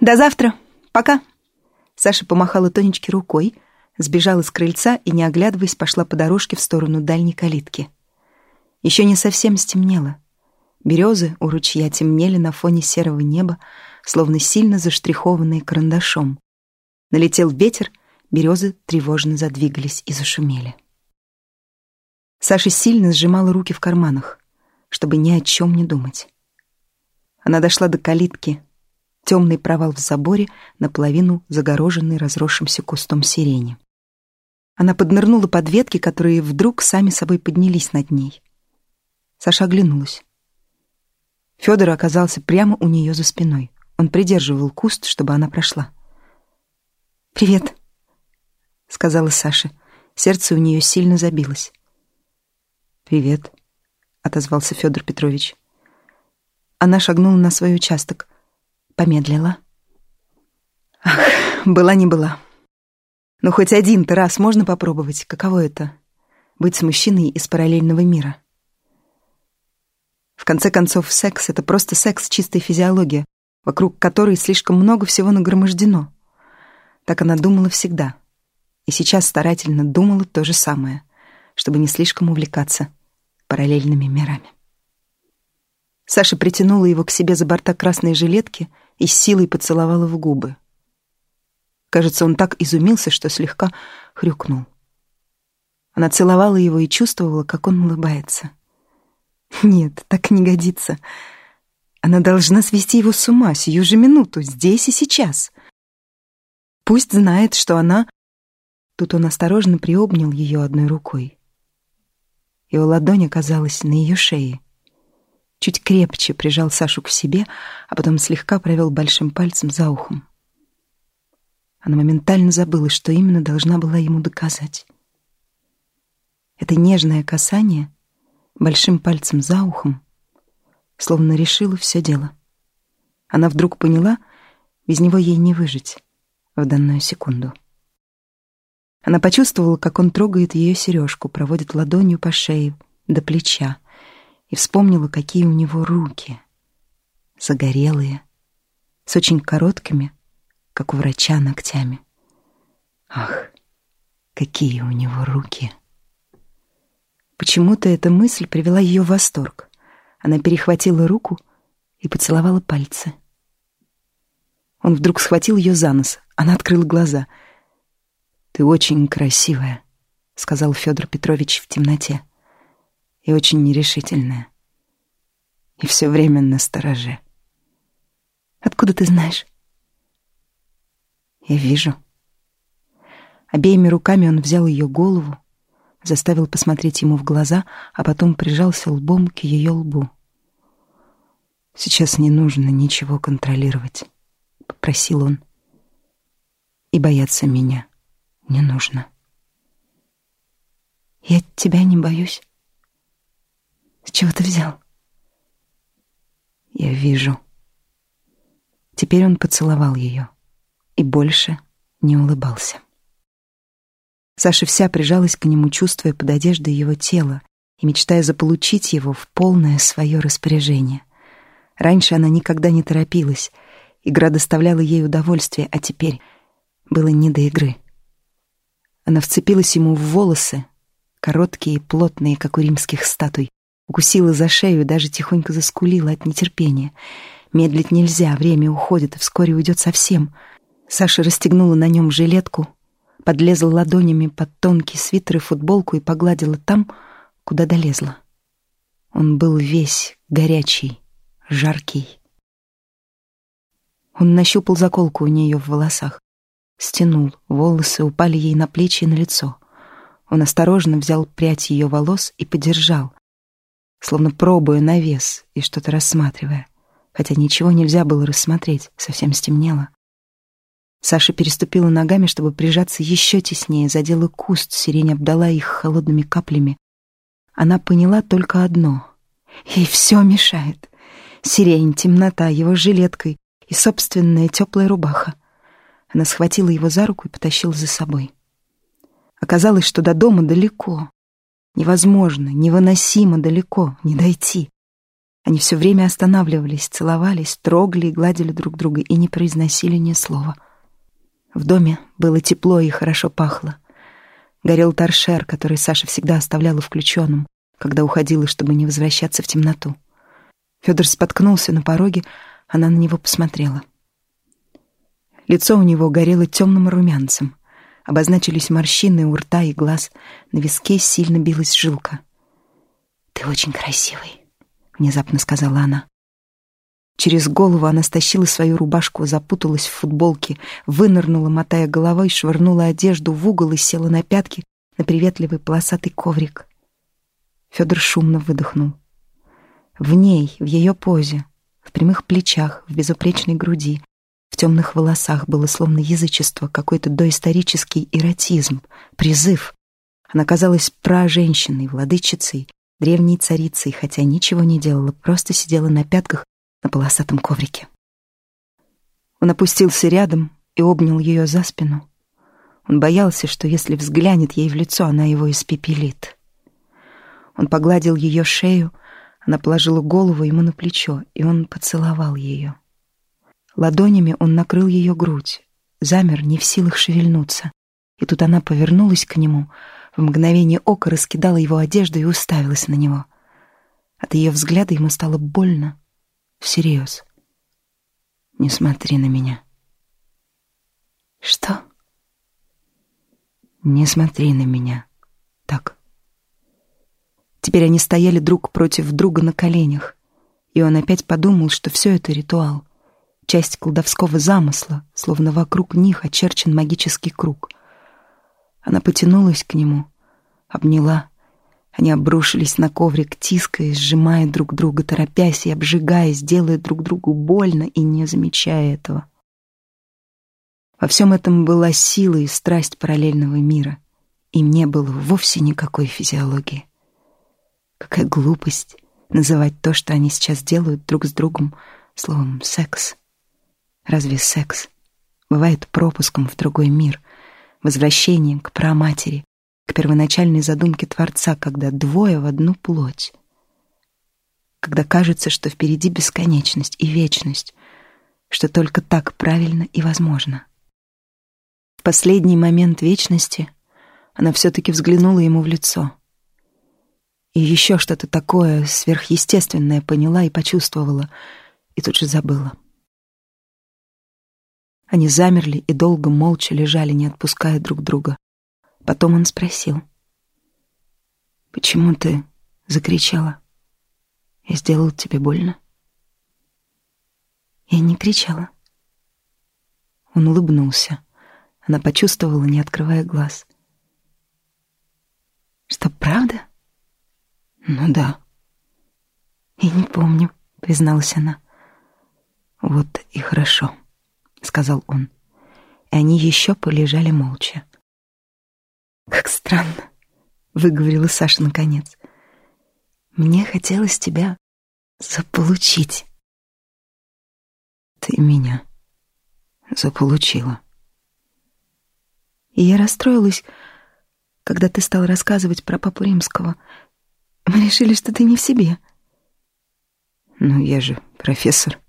До завтра. Пока. Саша помахала Тонечке рукой, сбежала с крыльца и, не оглядываясь, пошла по дорожке в сторону дальней калитки. Еще не совсем стемнело. Березы у ручья темнели на фоне серого неба, словно сильно заштрихованные карандашом. Налетел ветер, березы тревожно задвигались и зашумели. Саша сильно сжимала руки в карманах, чтобы ни о чем не думать. Она дошла до калитки, темный провал в заборе, наполовину загороженный разросшимся кустом сирени. Она поднырнула под ветки, которые вдруг сами собой поднялись над ней. Саша оглянулась. Федор оказался прямо у нее за спиной. Он придерживал куст, чтобы она прошла. «Привет», — сказала Саша. Сердце у нее сильно забилось. «Привет», — отозвался Федор Петрович. Она шагнула на свой участок. Помедлила. Ах, была не была. Ну, хоть один-то раз можно попробовать, каково это — быть с мужчиной из параллельного мира. В конце концов, секс — это просто секс, чистая физиология, вокруг которой слишком много всего нагромождено. Так она думала всегда. И сейчас старательно думала то же самое, чтобы не слишком увлекаться параллельными мирами. Саша притянула его к себе за борта красной жилетки и с силой поцеловала в губы. Кажется, он так изумился, что слегка хрюкнул. Она целовала его и чувствовала, как он улыбается. Нет, так не годится. Она должна свести его с ума сию же минуту, здесь и сейчас. Пусть знает, что она... Тут он осторожно приобнял ее одной рукой. Его ладонь оказалась на ее шее чуть крепче прижал Сашу к себе, а потом слегка провел большим пальцем за ухом. Она моментально забыла, что именно должна была ему доказать. Это нежное касание большим пальцем за ухом словно решило все дело. Она вдруг поняла, без него ей не выжить в данную секунду. Она почувствовала, как он трогает ее сережку, проводит ладонью по шее до плеча, и вспомнила, какие у него руки. Загорелые, с очень короткими, как у врача, ногтями. Ах, какие у него руки! Почему-то эта мысль привела ее в восторг. Она перехватила руку и поцеловала пальцы. Он вдруг схватил ее за нос. Она открыла глаза. «Ты очень красивая», — сказал Федор Петрович в темноте и очень нерешительная. И все время на стороже. Откуда ты знаешь? Я вижу. Обеими руками он взял ее голову, заставил посмотреть ему в глаза, а потом прижался лбом к ее лбу. «Сейчас не нужно ничего контролировать», — попросил он. «И бояться меня не нужно». «Я тебя не боюсь». С чего ты взял? Я вижу. Теперь он поцеловал ее и больше не улыбался. Саша вся прижалась к нему, чувствуя под одеждой его тело и мечтая заполучить его в полное свое распоряжение. Раньше она никогда не торопилась, игра доставляла ей удовольствие, а теперь было не до игры. Она вцепилась ему в волосы, короткие и плотные, как у римских статуй, укусила за шею и даже тихонько заскулила от нетерпения. Медлить нельзя, время уходит, вскоре уйдет совсем. Саша расстегнула на нем жилетку, подлезла ладонями под тонкий свитер и футболку и погладила там, куда долезла. Он был весь горячий, жаркий. Он нащупал заколку у нее в волосах, стянул, волосы упали ей на плечи и на лицо. Он осторожно взял прядь ее волос и подержал, словно пробуя на вес и что-то рассматривая, хотя ничего нельзя было рассмотреть, совсем стемнело. Саша переступила ногами, чтобы прижаться еще теснее, задела куст, сирень обдала их холодными каплями. Она поняла только одно — ей все мешает. Сирень, темнота, его жилеткой и собственная теплая рубаха. Она схватила его за руку и потащила за собой. Оказалось, что до дома далеко. Невозможно, невыносимо далеко, не дойти. Они все время останавливались, целовались, трогали и гладили друг друга и не произносили ни слова. В доме было тепло и хорошо пахло. Горел торшер, который Саша всегда оставляла включенным, когда уходила, чтобы не возвращаться в темноту. Федор споткнулся на пороге, она на него посмотрела. Лицо у него горело темным румянцем. Обозначились морщины у рта и глаз, на виске сильно билась жилка. «Ты очень красивый», — внезапно сказала она. Через голову она стащила свою рубашку, запуталась в футболке, вынырнула, мотая головой, швырнула одежду в угол и села на пятки на приветливый полосатый коврик. Федор шумно выдохнул. В ней, в ее позе, в прямых плечах, в безупречной груди, темных волосах было словно язычество, какой-то доисторический эротизм, призыв. Она казалась пра-женщиной, владычицей, древней царицей, хотя ничего не делала, просто сидела на пятках на полосатом коврике. Он опустился рядом и обнял ее за спину. Он боялся, что если взглянет ей в лицо, она его испепелит. Он погладил ее шею, она положила голову ему на плечо, и он поцеловал ее. Ладонями он накрыл ее грудь, замер, не в силах шевельнуться. И тут она повернулась к нему, в мгновение ока раскидала его одежду и уставилась на него. От ее взгляда ему стало больно, всерьез. «Не смотри на меня». «Что?» «Не смотри на меня. Так». Теперь они стояли друг против друга на коленях, и он опять подумал, что все это ритуал, часть колдовского замысла, словно вокруг них очерчен магический круг. Она потянулась к нему, обняла. Они обрушились на коврик, тиская, сжимая друг друга, торопясь и обжигаясь, делая друг другу больно и не замечая этого. Во всем этом была сила и страсть параллельного мира. Им не было вовсе никакой физиологии. Какая глупость называть то, что они сейчас делают друг с другом, словом «секс». Разве секс бывает пропуском в другой мир, возвращением к праматери, к первоначальной задумке Творца, когда двое в одну плоть? Когда кажется, что впереди бесконечность и вечность, что только так правильно и возможно. В последний момент вечности она все-таки взглянула ему в лицо — и еще что-то такое сверхъестественное поняла и почувствовала, и тут же забыла. Они замерли и долго молча лежали, не отпуская друг друга. Потом он спросил. «Почему ты закричала? Я сделал тебе больно?» Я не кричала. Он улыбнулся. Она почувствовала, не открывая глаз. «Что, правда?» «Ну да». «Я не помню», — призналась она. «Вот и хорошо», — сказал он. И они еще полежали молча. «Как странно», — выговорила Саша наконец. «Мне хотелось тебя заполучить». «Ты меня заполучила». И я расстроилась, когда ты стал рассказывать про папу римского — мы решили, что ты не в себе. Ну, я же профессор.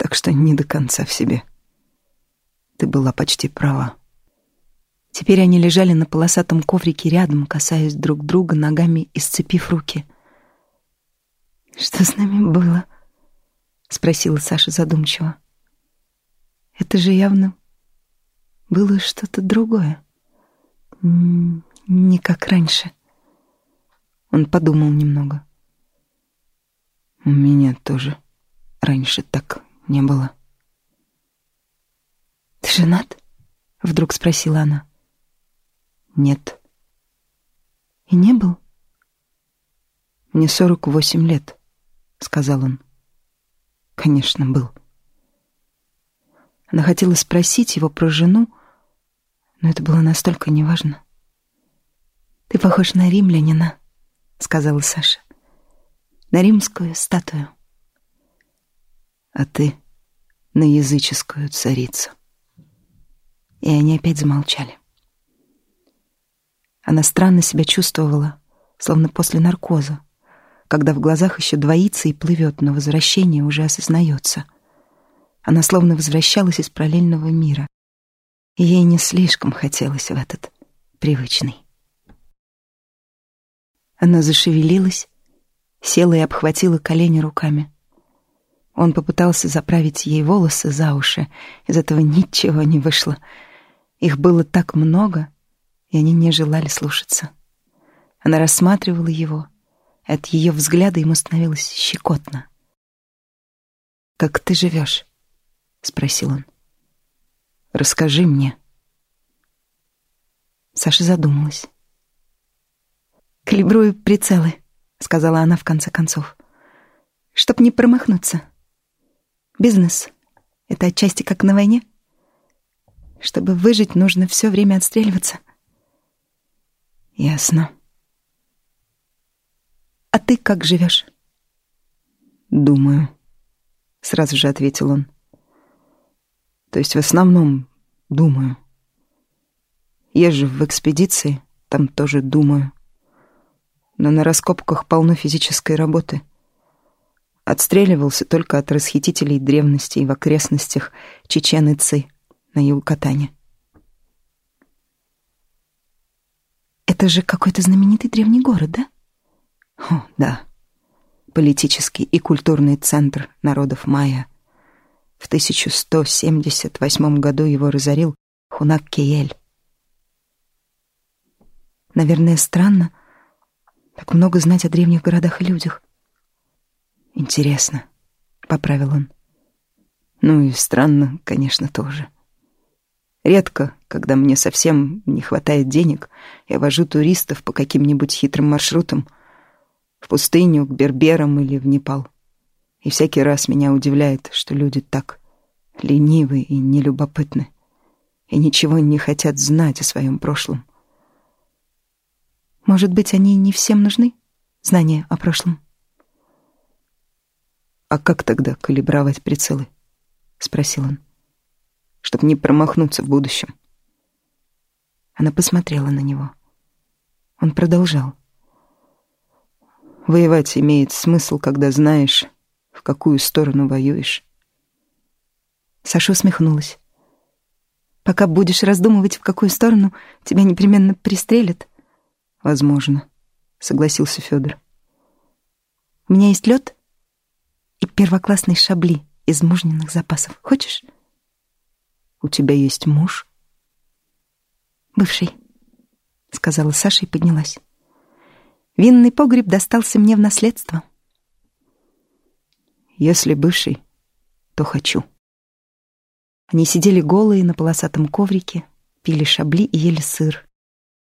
Так что не до конца в себе. Ты была почти права. Теперь они лежали на полосатом коврике рядом, касаясь друг друга ногами и сцепив руки. «Что с нами было?» — спросила Саша задумчиво. «Это же явно было что-то другое. Не как раньше». Он подумал немного. У меня тоже раньше так не было. «Ты женат?» — вдруг спросила она. «Нет». «И не был?» «Мне сорок восемь лет», — сказал он. «Конечно, был». Она хотела спросить его про жену, но это было настолько неважно. «Ты похож на римлянина», сказала Саша. На римскую статую. А ты на языческую царицу. И они опять замолчали. Она странно себя чувствовала, словно после наркоза, когда в глазах еще двоится и плывет, но возвращение уже осознается. Она словно возвращалась из параллельного мира, и ей не слишком хотелось в этот привычный. Она зашевелилась, села и обхватила колени руками. Он попытался заправить ей волосы за уши. Из этого ничего не вышло. Их было так много, и они не желали слушаться. Она рассматривала его. От ее взгляда ему становилось щекотно. «Как ты живешь?» — спросил он. «Расскажи мне». Саша задумалась. «Калибрую прицелы», — сказала она в конце концов. «Чтоб не промахнуться. Бизнес — это отчасти как на войне. Чтобы выжить, нужно все время отстреливаться». «Ясно». «А ты как живешь?» «Думаю», — сразу же ответил он. «То есть в основном думаю. Езжу в экспедиции, там тоже думаю но на раскопках полно физической работы. Отстреливался только от расхитителей древностей в окрестностях Чечен и на Юкатане. Это же какой-то знаменитый древний город, да? О, да. Политический и культурный центр народов майя. В 1178 году его разорил Хунак Киель. Наверное, странно, так много знать о древних городах и людях. Интересно, — поправил он. Ну и странно, конечно, тоже. Редко, когда мне совсем не хватает денег, я вожу туристов по каким-нибудь хитрым маршрутам в пустыню, к Берберам или в Непал. И всякий раз меня удивляет, что люди так ленивы и нелюбопытны, и ничего не хотят знать о своем прошлом. Может быть, они не всем нужны? Знания о прошлом. «А как тогда калибровать прицелы?» — спросил он. «Чтоб не промахнуться в будущем». Она посмотрела на него. Он продолжал. «Воевать имеет смысл, когда знаешь, в какую сторону воюешь». Саша усмехнулась. «Пока будешь раздумывать, в какую сторону, тебя непременно пристрелят. Возможно, согласился Федор. У меня есть лед и первоклассные шабли из мужниных запасов. Хочешь? У тебя есть муж? Бывший, сказала Саша и поднялась. Винный погреб достался мне в наследство. Если бывший, то хочу. Они сидели голые на полосатом коврике, пили шабли и ели сыр.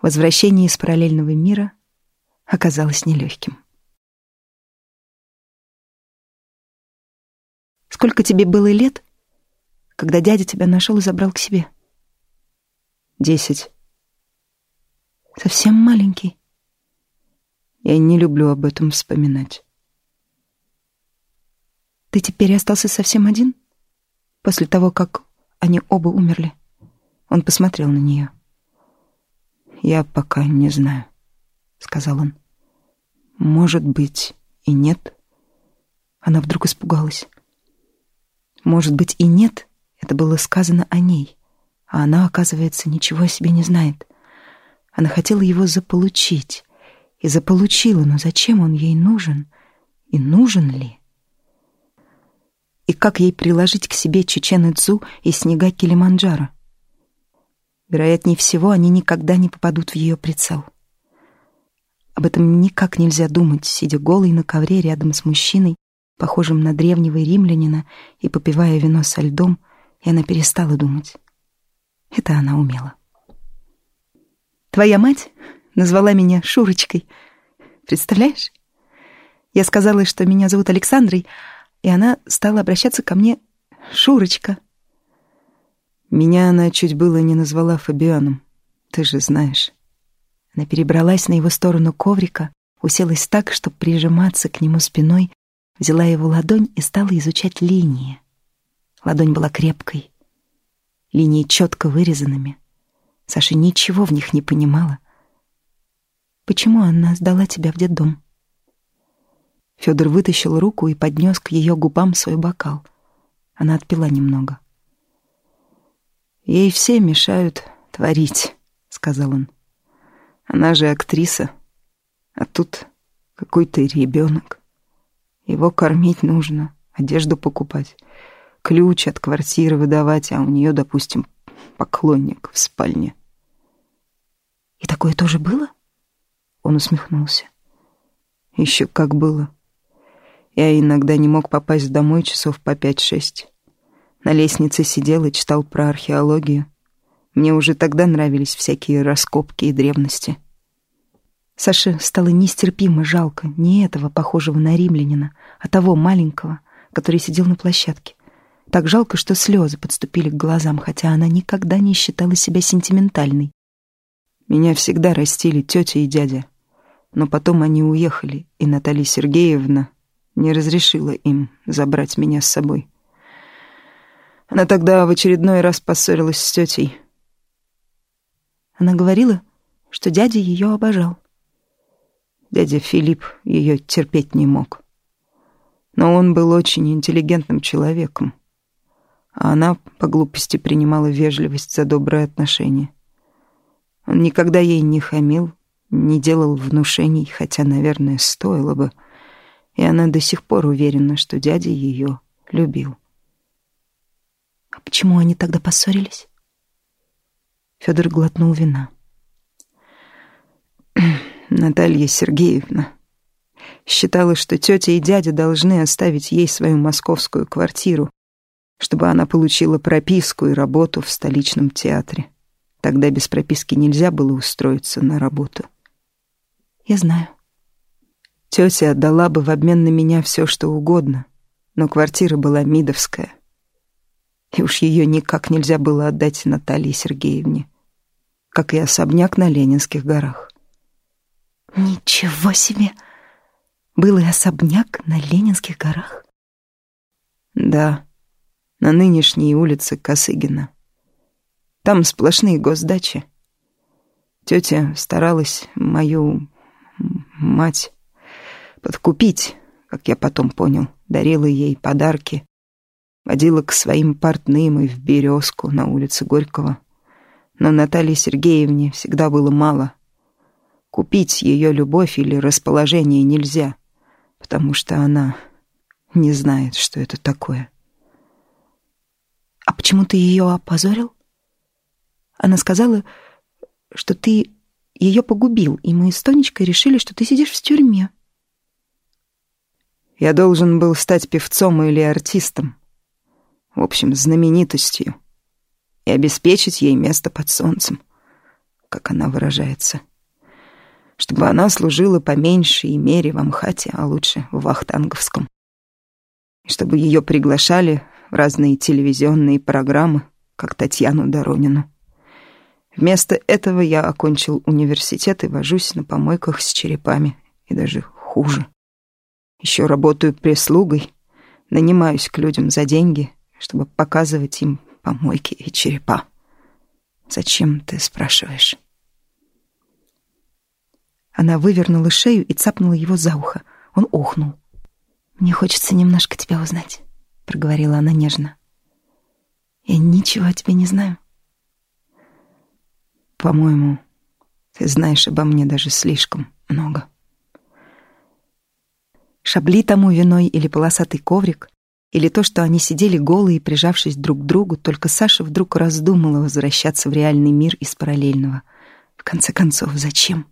Возвращение из параллельного мира оказалось нелегким. Сколько тебе было лет, когда дядя тебя нашел и забрал к себе? Десять. Совсем маленький. Я не люблю об этом вспоминать. Ты теперь остался совсем один? После того, как они оба умерли? Он посмотрел на нее. «Я пока не знаю», — сказал он. «Может быть, и нет». Она вдруг испугалась. «Может быть, и нет» — это было сказано о ней, а она, оказывается, ничего о себе не знает. Она хотела его заполучить, и заполучила, но зачем он ей нужен? И нужен ли? И как ей приложить к себе Чечен Идзу и снега Килиманджаро? Вероятнее всего, они никогда не попадут в ее прицел. Об этом никак нельзя думать, сидя голой на ковре рядом с мужчиной, похожим на древнего римлянина, и попивая вино со льдом, и она перестала думать. Это она умела. «Твоя мать назвала меня Шурочкой. Представляешь? Я сказала, что меня зовут Александрой, и она стала обращаться ко мне «Шурочка». Меня она чуть было не назвала Фабианом, ты же знаешь. Она перебралась на его сторону коврика, уселась так, чтобы прижиматься к нему спиной, взяла его ладонь и стала изучать линии. Ладонь была крепкой, линии четко вырезанными. Саша ничего в них не понимала, Почему она сдала тебя в детдом? Федор вытащил руку и поднес к ее губам свой бокал. Она отпила немного. «Ей все мешают творить», — сказал он. «Она же актриса, а тут какой-то ребенок. Его кормить нужно, одежду покупать, ключ от квартиры выдавать, а у нее, допустим, поклонник в спальне». «И такое тоже было?» Он усмехнулся. «Еще как было». Я иногда не мог попасть домой часов по пять-шесть. На лестнице сидел и читал про археологию. Мне уже тогда нравились всякие раскопки и древности. Саше стало нестерпимо жалко не этого, похожего на римлянина, а того маленького, который сидел на площадке. Так жалко, что слезы подступили к глазам, хотя она никогда не считала себя сентиментальной. Меня всегда растили тетя и дядя. Но потом они уехали, и Наталья Сергеевна не разрешила им забрать меня с собой. Она тогда в очередной раз поссорилась с тетей. Она говорила, что дядя ее обожал. Дядя Филипп ее терпеть не мог. Но он был очень интеллигентным человеком, а она по глупости принимала вежливость за доброе отношение. Он никогда ей не хамил, не делал внушений, хотя, наверное, стоило бы — и она до сих пор уверена, что дядя ее любил. А почему они тогда поссорились? Федор глотнул вина. Наталья Сергеевна считала, что тетя и дядя должны оставить ей свою московскую квартиру, чтобы она получила прописку и работу в столичном театре. Тогда без прописки нельзя было устроиться на работу. Я знаю. Тетя отдала бы в обмен на меня все, что угодно, но квартира была Мидовская. И уж ее никак нельзя было отдать Наталье Сергеевне, как и особняк на Ленинских горах. Ничего себе! Был и особняк на Ленинских горах? Да, на нынешней улице Косыгина. Там сплошные госдачи. Тетя старалась мою мать подкупить, как я потом понял, дарила ей подарки, водила к своим портным и в «Березку» на улице Горького. Но Наталье Сергеевне всегда было мало. Купить ее любовь или расположение нельзя, потому что она не знает, что это такое. «А почему ты ее опозорил?» Она сказала, что ты ее погубил, и мы с Тонечкой решили, что ты сидишь в тюрьме. Я должен был стать певцом или артистом. В общем, знаменитостью. И обеспечить ей место под солнцем, как она выражается. Чтобы она служила по меньшей мере в Амхате, а лучше в Вахтанговском. И чтобы ее приглашали в разные телевизионные программы, как Татьяну Доронину. Вместо этого я окончил университет и вожусь на помойках с черепами, и даже хуже. Еще работаю прислугой, нанимаюсь к людям за деньги, чтобы показывать им помойки и черепа. Зачем ты спрашиваешь? Она вывернула шею и цапнула его за ухо. Он охнул. «Мне хочется немножко тебя узнать», — проговорила она нежно. «Я ничего о тебе не знаю». «По-моему, ты знаешь обо мне даже слишком много». Шабли тому виной или полосатый коврик, или то, что они сидели голые, прижавшись друг к другу, только Саша вдруг раздумала возвращаться в реальный мир из параллельного. В конце концов, зачем?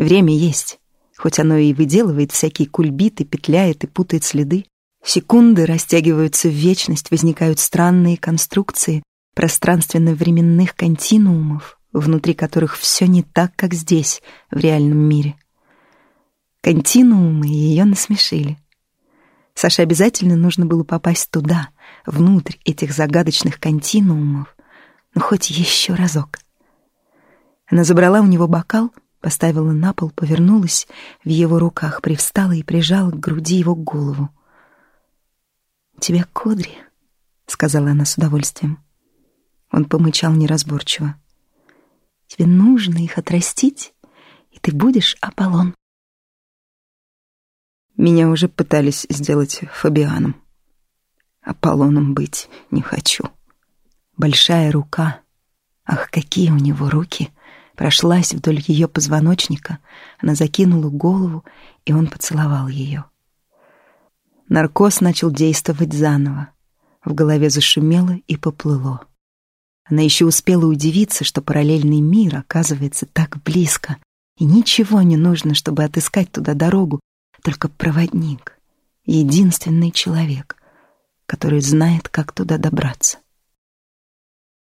Время есть, хоть оно и выделывает всякие кульбиты, петляет и путает следы. Секунды растягиваются в вечность, возникают странные конструкции пространственно-временных континуумов, внутри которых все не так, как здесь, в реальном мире. Континуумы ее насмешили. Саше обязательно нужно было попасть туда, внутрь этих загадочных континуумов, ну хоть еще разок. Она забрала у него бокал, поставила на пол, повернулась в его руках, привстала и прижала к груди его голову. «У тебя кудри», — сказала она с удовольствием. Он помычал неразборчиво. «Тебе нужно их отрастить и ты будешь Аполлон. Меня уже пытались сделать Фабианом. Аполлоном быть не хочу. Большая рука, ах, какие у него руки, прошлась вдоль ее позвоночника, она закинула голову, и он поцеловал ее. Наркоз начал действовать заново. В голове зашумело и поплыло. Она еще успела удивиться, что параллельный мир оказывается так близко, и ничего не нужно, чтобы отыскать туда дорогу, только проводник, единственный человек, который знает, как туда добраться.